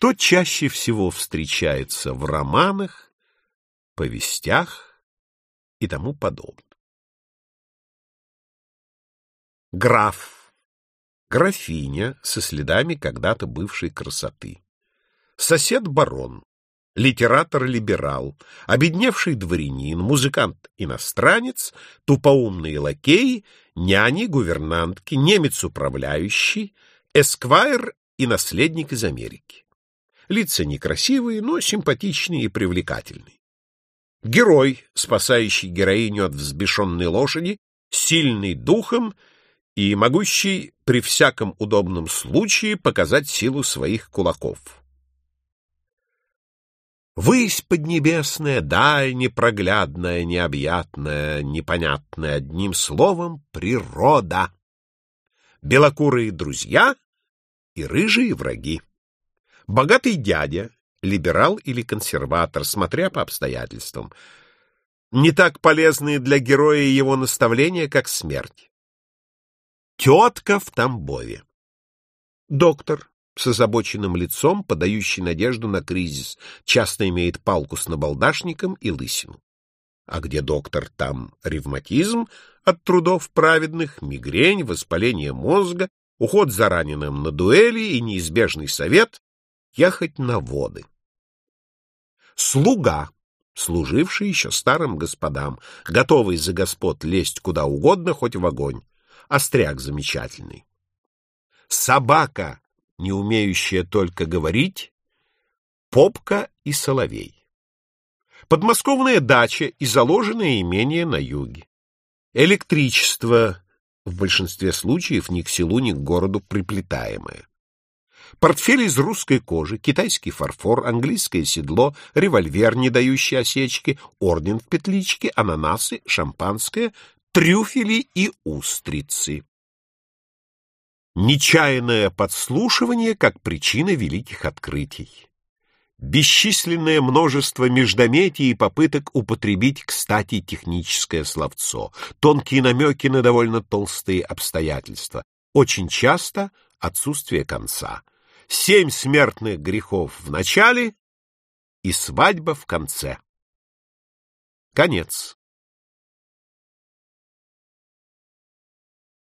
Что чаще всего встречается в романах, повестях и тому подобное. Граф. Графиня со следами когда-то бывшей красоты. Сосед-барон. Литератор-либерал, обедневший дворянин, музыкант-иностранец, тупоумные лакеи, няни, гувернантки, немец-управляющий, эсквайр и наследник из Америки. Лица некрасивые, но симпатичные и привлекательные. Герой, спасающий героиню от взбешенной лошади, сильный духом и могущий при всяком удобном случае показать силу своих кулаков. Высь поднебесная, даль непроглядная, необъятная, непонятная, одним словом, природа. Белокурые друзья и рыжие враги. Богатый дядя, либерал или консерватор, смотря по обстоятельствам. Не так полезные для героя его наставления, как смерть. Тетка в Тамбове. Доктор с озабоченным лицом, подающий надежду на кризис, часто имеет палку с набалдашником и лысину. А где доктор, там ревматизм от трудов праведных, мигрень, воспаление мозга, уход за раненым на дуэли и неизбежный совет — ехать на воды. Слуга, служивший еще старым господам, готовый за господ лезть куда угодно, хоть в огонь остряк замечательный. Собака, не умеющая только говорить, попка и соловей. Подмосковная дача и заложенное имение на юге. Электричество, в большинстве случаев ни к селу, ни к городу приплетаемое. Портфель из русской кожи, китайский фарфор, английское седло, револьвер, не дающий осечки, орден в петличке, ананасы, шампанское, трюфели и устрицы. Нечаянное подслушивание как причина великих открытий. Бесчисленное множество междометий и попыток употребить, кстати, техническое словцо, тонкие намеки на довольно толстые обстоятельства, очень часто отсутствие конца, семь смертных грехов в начале и свадьба в конце. Конец.